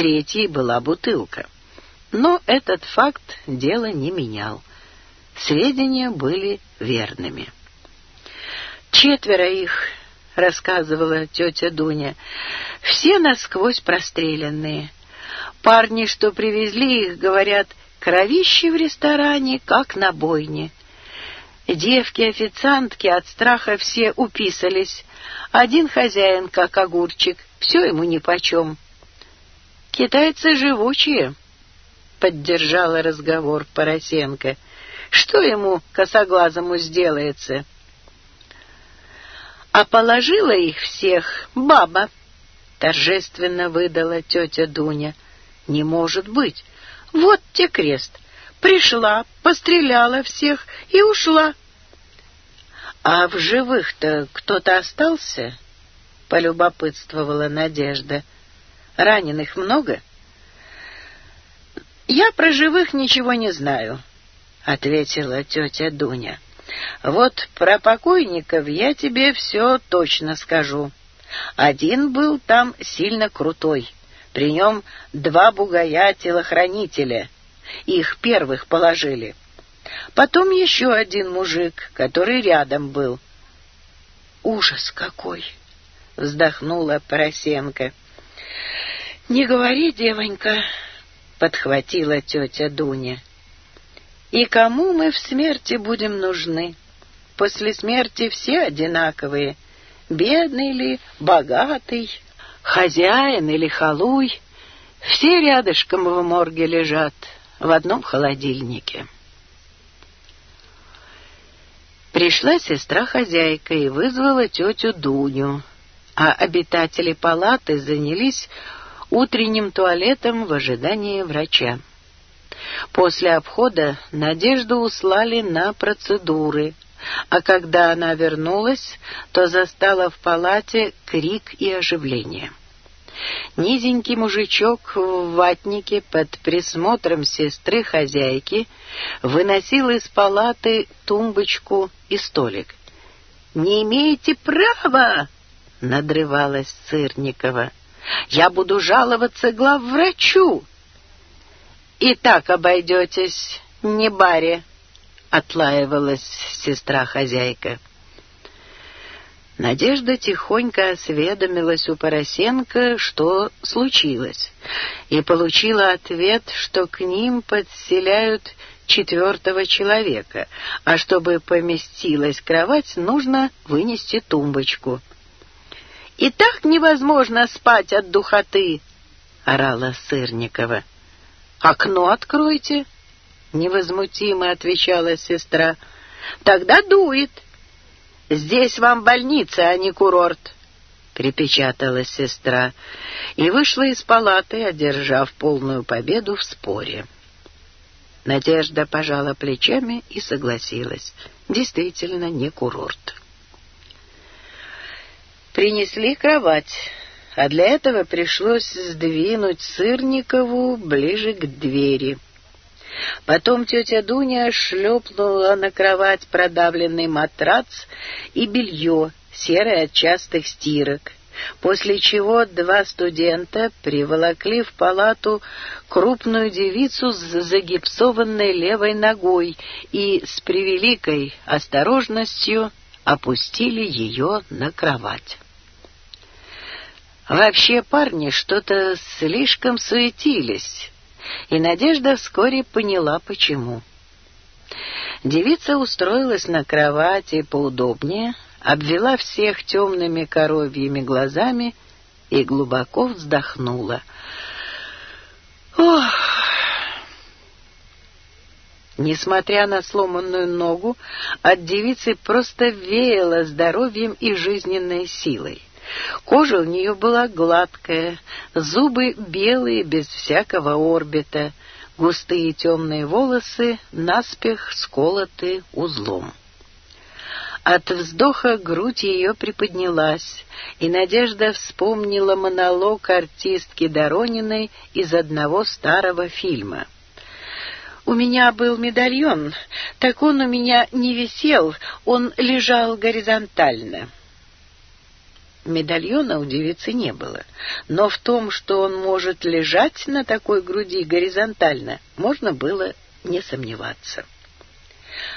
третьей была бутылка. Но этот факт дело не менял. Сведения были верными. Четверо их, рассказывала тетя Дуня, все насквозь простреленные. Парни, что привезли их, говорят, кровищи в ресторане, как на бойне. Девки-официантки от страха все уписались. Один хозяин, как огурчик, все ему нипочем. «Китайцы живучие», — поддержала разговор Поросенко. «Что ему, косоглазому, сделается?» «А положила их всех баба», — торжественно выдала тетя Дуня. «Не может быть! Вот те крест! Пришла, постреляла всех и ушла». «А в живых-то кто-то остался?» — полюбопытствовала Надежда. — «Раненых много?» «Я про живых ничего не знаю», — ответила тетя Дуня. «Вот про покойников я тебе все точно скажу. Один был там сильно крутой. При нем два бугая-телохранителя. Их первых положили. Потом еще один мужик, который рядом Не говори, девонька, подхватила тетя Дуня. И кому мы в смерти будем нужны? После смерти все одинаковые, бедный ли, богатый, хозяин или халуй, все рядышком в морге лежат в одном холодильнике. Пришла сестра-хозяйка и вызвала тетю Дуню, а обитатели палаты занялись утренним туалетом в ожидании врача. После обхода Надежду услали на процедуры, а когда она вернулась, то застала в палате крик и оживление. Низенький мужичок в ватнике под присмотром сестры-хозяйки выносил из палаты тумбочку и столик. «Не имеете права!» — надрывалась Сырникова. «Я буду жаловаться главврачу!» «И так обойдетесь, не баре!» — отлаивалась сестра-хозяйка. Надежда тихонько осведомилась у Поросенко, что случилось, и получила ответ, что к ним подселяют четвертого человека, а чтобы поместилась кровать, нужно вынести тумбочку. и так невозможно спать от духоты!» — орала Сырникова. «Окно откройте!» — невозмутимо отвечала сестра. «Тогда дует!» «Здесь вам больница, а не курорт!» — припечатала сестра и вышла из палаты, одержав полную победу в споре. Надежда пожала плечами и согласилась. Действительно, не курорт принесли кровать, а для этого пришлось сдвинуть Сырникову ближе к двери. Потом тетя Дуня шлепнула на кровать продавленный матрац и белье, серое от частых стирок, после чего два студента приволокли в палату крупную девицу с загипсованной левой ногой и с превеликой осторожностью опустили ее на кровать. Вообще парни что-то слишком суетились, и Надежда вскоре поняла, почему. Девица устроилась на кровати поудобнее, обвела всех темными коровьими глазами и глубоко вздохнула. «Ох!» Несмотря на сломанную ногу, от девицы просто веяло здоровьем и жизненной силой. Кожа у нее была гладкая, зубы белые, без всякого орбита, густые темные волосы, наспех сколоты узлом. От вздоха грудь ее приподнялась, и Надежда вспомнила монолог артистки Дорониной из одного старого фильма — «У меня был медальон, так он у меня не висел, он лежал горизонтально». Медальона у девицы не было, но в том, что он может лежать на такой груди горизонтально, можно было не сомневаться.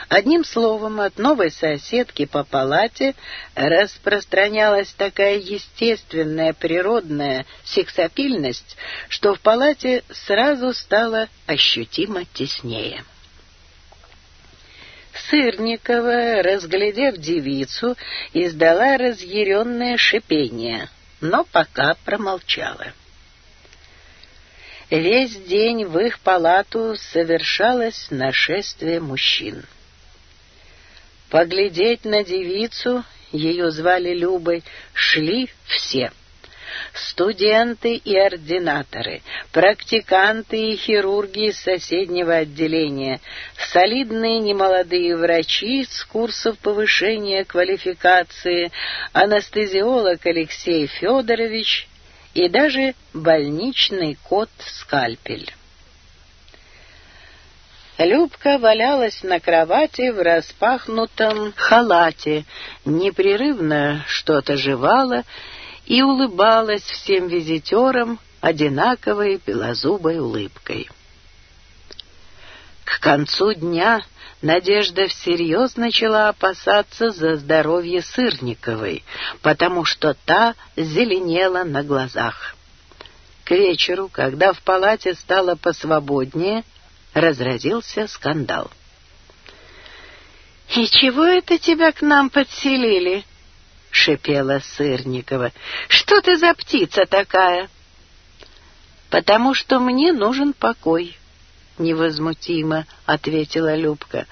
Одним словом, от новой соседки по палате распространялась такая естественная природная сексапильность, что в палате сразу стало ощутимо теснее. Сырникова, разглядев девицу, издала разъяренное шипение, но пока промолчала весь день в их палату совершалось нашествие мужчин. Поглядеть на девицу, ее звали Любой, шли все. Студенты и ординаторы, практиканты и хирурги из соседнего отделения, солидные немолодые врачи с курсов повышения квалификации, анестезиолог Алексей Федорович — и даже больничный кот-скальпель. Любка валялась на кровати в распахнутом халате, непрерывно что-то жевала и улыбалась всем визитерам одинаковой белозубой улыбкой. К концу дня Надежда всерьез начала опасаться за здоровье Сырниковой, потому что та зеленела на глазах. К вечеру, когда в палате стало посвободнее, разразился скандал. «И чего это тебя к нам подселили?» — шипела Сырникова. «Что ты за птица такая?» «Потому что мне нужен покой», невозмутимо ответила Любка.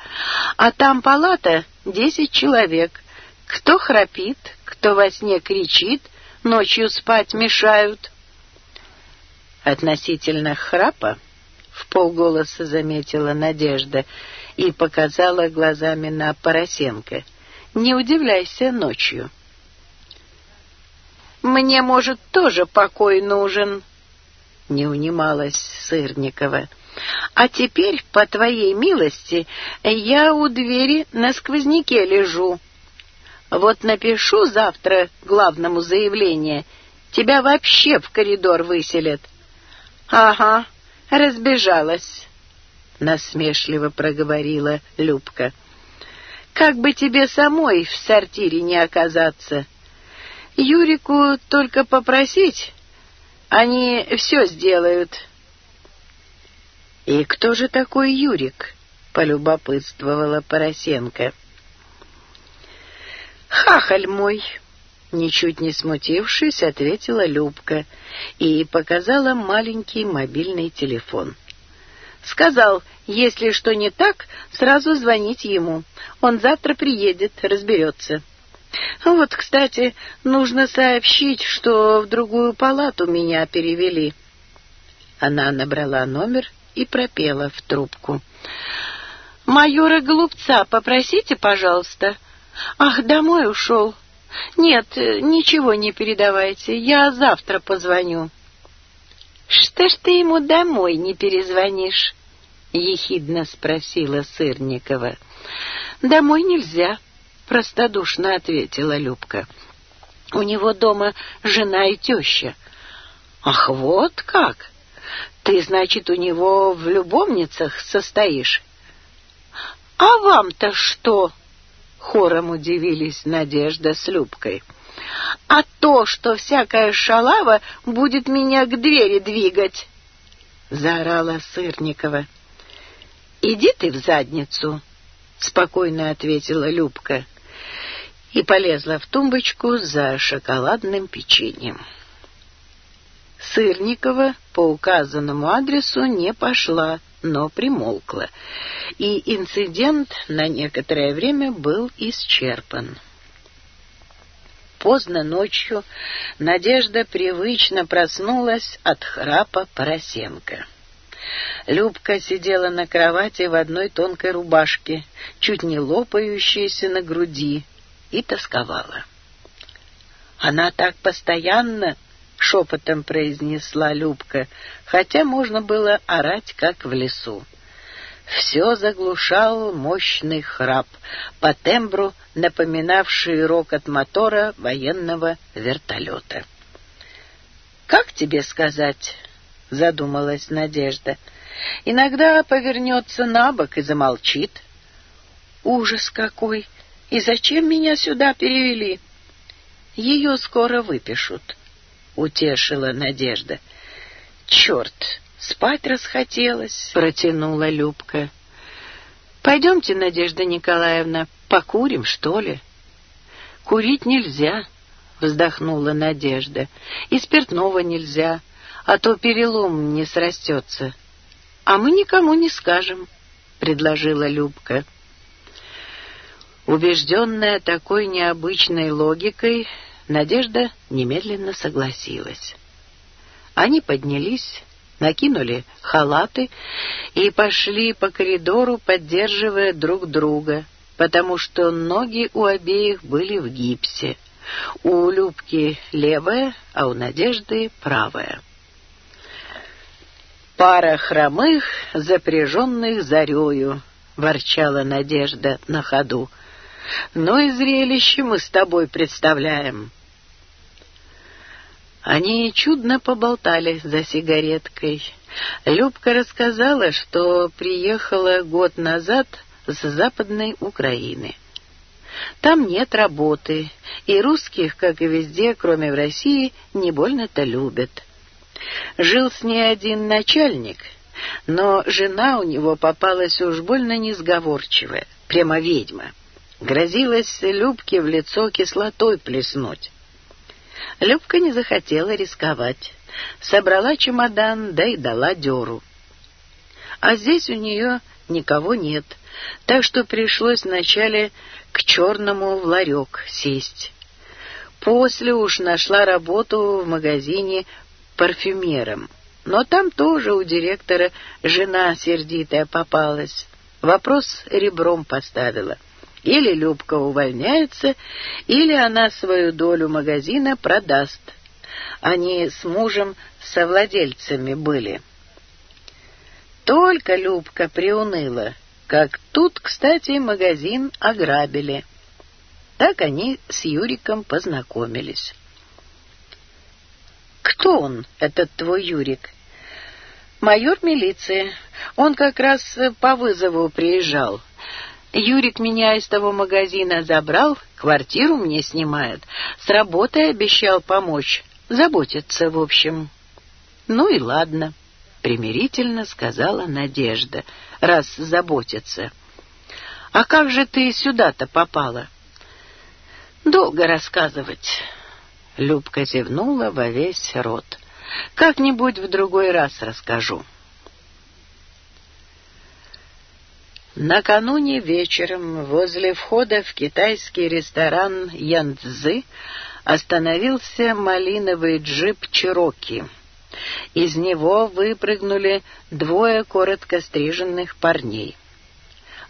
«А там палата десять человек. Кто храпит, кто во сне кричит, ночью спать мешают». Относительно храпа в полголоса заметила Надежда и показала глазами на Поросенко. «Не удивляйся ночью». Мне, может, тоже покой нужен, — не унималась Сырникова. А теперь, по твоей милости, я у двери на сквозняке лежу. Вот напишу завтра главному заявление, тебя вообще в коридор выселят. — Ага, разбежалась, — насмешливо проговорила Любка. — Как бы тебе самой в сортире не оказаться? — Юрику только попросить, они все сделают. — И кто же такой Юрик? — полюбопытствовала Поросенко. — Хахаль мой! — ничуть не смутившись, ответила Любка и показала маленький мобильный телефон. Сказал, если что не так, сразу звонить ему. Он завтра приедет, разберется. — вот, кстати, нужно сообщить, что в другую палату меня перевели. Она набрала номер и пропела в трубку. «Майора Голубца попросите, пожалуйста». «Ах, домой ушел». «Нет, э, ничего не передавайте, я завтра позвоню». «Что ж ты ему домой не перезвонишь?» — ехидно спросила Сырникова. «Домой нельзя», — простодушно ответила Любка. «У него дома жена и теща». «Ах, вот как!» Ты, значит, у него в любовницах состоишь? А вам-то что? Хором удивились Надежда с Любкой. А то, что всякая шалава будет меня к двери двигать, заорала Сырникова. Иди ты в задницу, спокойно ответила Любка и полезла в тумбочку за шоколадным печеньем. Сырникова по указанному адресу не пошла, но примолкла, и инцидент на некоторое время был исчерпан. Поздно ночью Надежда привычно проснулась от храпа Поросенко. Любка сидела на кровати в одной тонкой рубашке, чуть не лопающейся на груди, и тосковала. Она так постоянно шепотом произнесла Любка, хотя можно было орать, как в лесу. Все заглушал мощный храп, по тембру напоминавший рокот мотора военного вертолета. «Как тебе сказать?» — задумалась Надежда. «Иногда повернется на бок и замолчит». «Ужас какой! И зачем меня сюда перевели?» «Ее скоро выпишут» утешила Надежда. «Черт, спать расхотелось!» — протянула Любка. «Пойдемте, Надежда Николаевна, покурим, что ли?» «Курить нельзя», — вздохнула Надежда. «И спиртного нельзя, а то перелом не срастется». «А мы никому не скажем», — предложила Любка. Убежденная такой необычной логикой, Надежда немедленно согласилась. Они поднялись, накинули халаты и пошли по коридору, поддерживая друг друга, потому что ноги у обеих были в гипсе. У Любки левая, а у Надежды правая. «Пара хромых, запряженных зарею», — ворчала Надежда на ходу. «Но «Ну и зрелище мы с тобой представляем». Они чудно поболтали за сигареткой. Любка рассказала, что приехала год назад с Западной Украины. Там нет работы, и русских, как и везде, кроме в России, не больно-то любят. Жил с ней один начальник, но жена у него попалась уж больно несговорчивая, прямо ведьма. Грозилась Любке в лицо кислотой плеснуть. Любка не захотела рисковать. Собрала чемодан, да и дала дёру. А здесь у нее никого нет, так что пришлось вначале к черному в ларек сесть. После уж нашла работу в магазине парфюмером. Но там тоже у директора жена сердитая попалась. Вопрос ребром поставила — или Любка увольняется, или она свою долю магазина продаст. Они с мужем совладельцами были. Только Любка приуныла, как тут, кстати, магазин ограбили. Так они с Юриком познакомились. «Кто он, этот твой Юрик?» «Майор милиции. Он как раз по вызову приезжал». Юрик меня из того магазина забрал, квартиру мне снимает. С работы обещал помочь, заботиться, в общем. Ну и ладно, примирительно сказала Надежда, раз заботится. А как же ты сюда-то попала? Долго рассказывать. Любка зевнула во весь рот. Как-нибудь в другой раз расскажу. Накануне вечером возле входа в китайский ресторан Янцзы остановился малиновый джип «Чироки». Из него выпрыгнули двое коротко стриженных парней.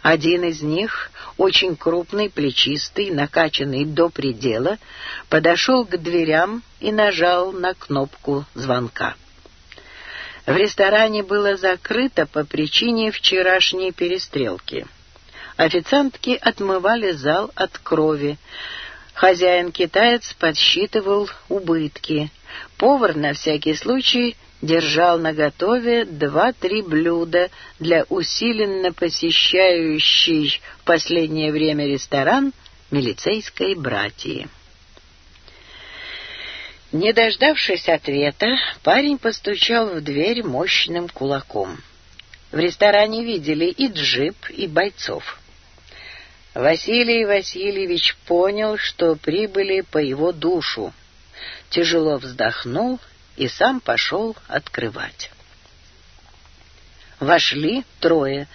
Один из них, очень крупный, плечистый, накачанный до предела, подошел к дверям и нажал на кнопку звонка. В ресторане было закрыто по причине вчерашней перестрелки. Официантки отмывали зал от крови. Хозяин-китаец подсчитывал убытки. Повар на всякий случай держал на готове два-три блюда для усиленно посещающей в последнее время ресторан милицейской братьи. Не дождавшись ответа, парень постучал в дверь мощным кулаком. В ресторане видели и джип, и бойцов. Василий Васильевич понял, что прибыли по его душу. Тяжело вздохнул и сам пошел открывать вошли трое,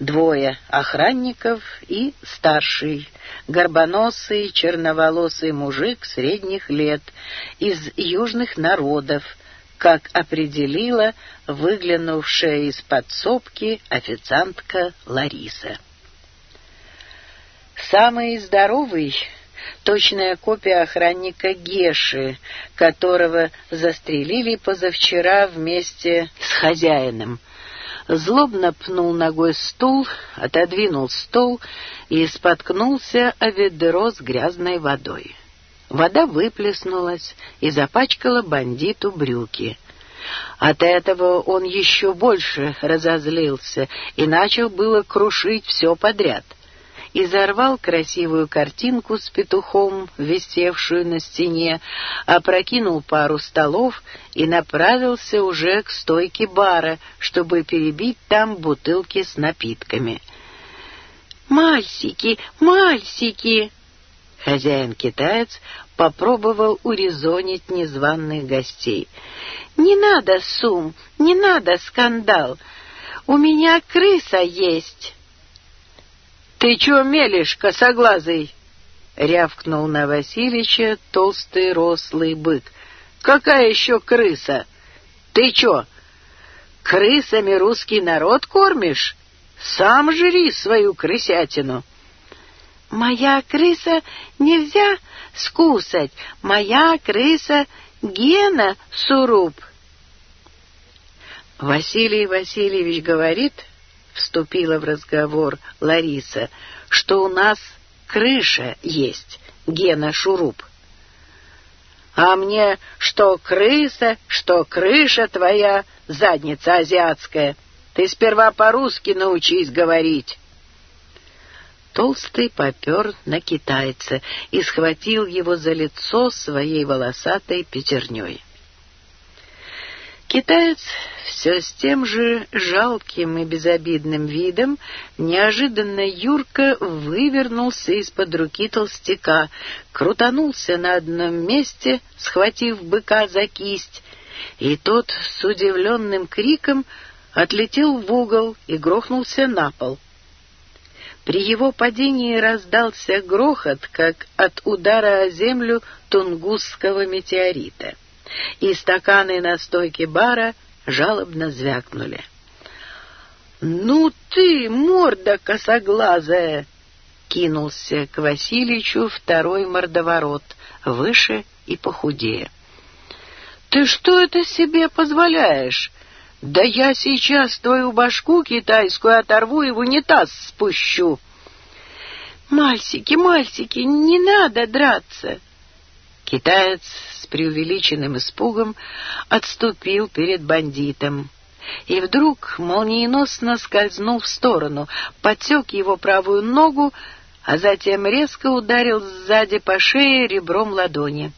двое охранников и старший, горбоносый, черноволосый мужик средних лет из южных народов, как определила выглянувшая из подсобки официантка Лариса. Самый здоровый точная копия охранника Геши, которого застрелили позавчера вместе с хозяином — злобно пнул ногой стул, отодвинул стул и споткнулся о ведро с грязной водой. Вода выплеснулась и запачкала бандиту брюки. От этого он еще больше разозлился и начал было крушить все подряд — и зарвал красивую картинку с петухом, висевшую на стене, опрокинул пару столов и направился уже к стойке бара, чтобы перебить там бутылки с напитками. «Мальсики! Мальсики!» Хозяин-китаец попробовал урезонить незваных гостей. «Не надо сум, не надо скандал. У меня крыса есть». «Ты чё мелешь, косоглазый?» — рявкнул на Васильича толстый рослый бык. «Какая еще крыса? Ты чё, крысами русский народ кормишь? Сам жри свою крысятину!» «Моя крыса нельзя скусать, моя крыса Гена Суруб!» Василий Васильевич говорит, вступила в разговор Лариса, что у нас крыша есть, Гена Шуруп. «А мне что крыса, что крыша твоя, задница азиатская. Ты сперва по-русски научись говорить». Толстый попер на китайца и схватил его за лицо своей волосатой пятерней. Китаец все с тем же жалким и безобидным видом неожиданно Юрка вывернулся из-под руки толстяка, крутанулся на одном месте, схватив быка за кисть, и тот с удивленным криком отлетел в угол и грохнулся на пол. При его падении раздался грохот, как от удара о землю тунгусского метеорита и стаканы на стойке бара жалобно звякнули. «Ну ты, морда косоглазая!» — кинулся к Васильичу второй мордоворот, выше и похудее. «Ты что это себе позволяешь? Да я сейчас твою башку китайскую оторву и в унитаз спущу!» «Мальчики, мальчики, не надо драться!» Китаец с преувеличенным испугом отступил перед бандитом. И вдруг, молниеносно скользнул в сторону, потек его правую ногу, а затем резко ударил сзади по шее ребром ладони.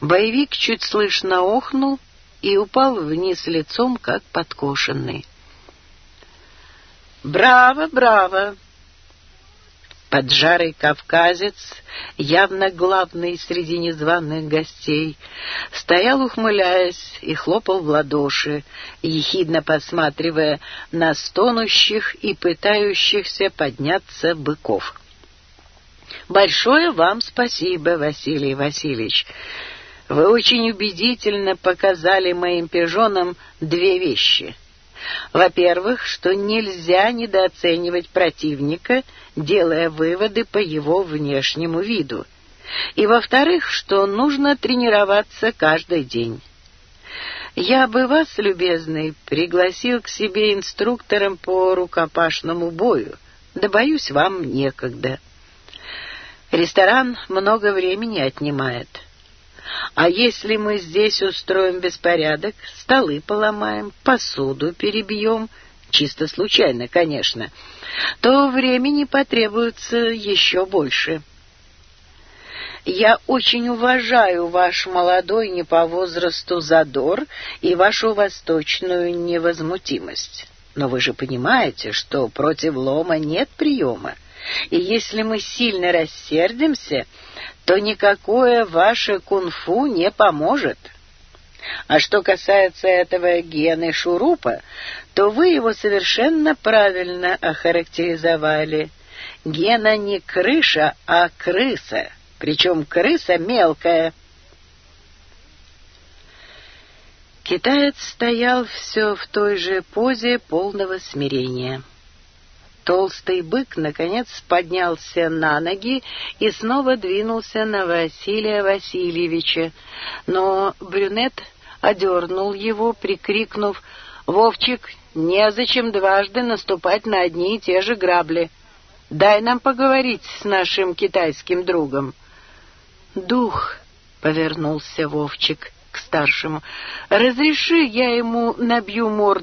Боевик чуть слышно охнул и упал вниз лицом, как подкошенный. «Браво, браво!» поджарый кавказец, явно главный среди незваных гостей, стоял, ухмыляясь, и хлопал в ладоши, ехидно посматривая на стонущих и пытающихся подняться быков. «Большое вам спасибо, Василий Васильевич. Вы очень убедительно показали моим пижонам две вещи — во-первых, что нельзя недооценивать противника, делая выводы по его внешнему виду. И во-вторых, что нужно тренироваться каждый день. Я бы вас, любезный, пригласил к себе инструктором по рукопашному бою, да, боюсь, вам некогда. Ресторан много времени отнимает. А если мы здесь устроим беспорядок, столы поломаем, посуду перебьем, чисто случайно, конечно, то времени потребуется еще больше. Я очень уважаю ваш молодой не по возрасту задор и вашу восточную невозмутимость. Но вы же понимаете, что против лома нет приема. И Если мы сильно рассердимся, то никакое ваше кунг-фу не поможет. А что касается этого гены шурупа, то вы его совершенно правильно охарактеризовали. Гена не крыша, а крыса, причем крыса мелкая. Китаец стоял все в той же позе полного смирения. Толстый бык, наконец, поднялся на ноги и снова двинулся на Василия Васильевича. Но брюнет одернул его, прикрикнув «Вовчик, незачем дважды наступать на одни и те же грабли. Дай нам поговорить с нашим китайским другом». «Дух», — повернулся Вовчик к старшему, — «разреши я ему набью морду».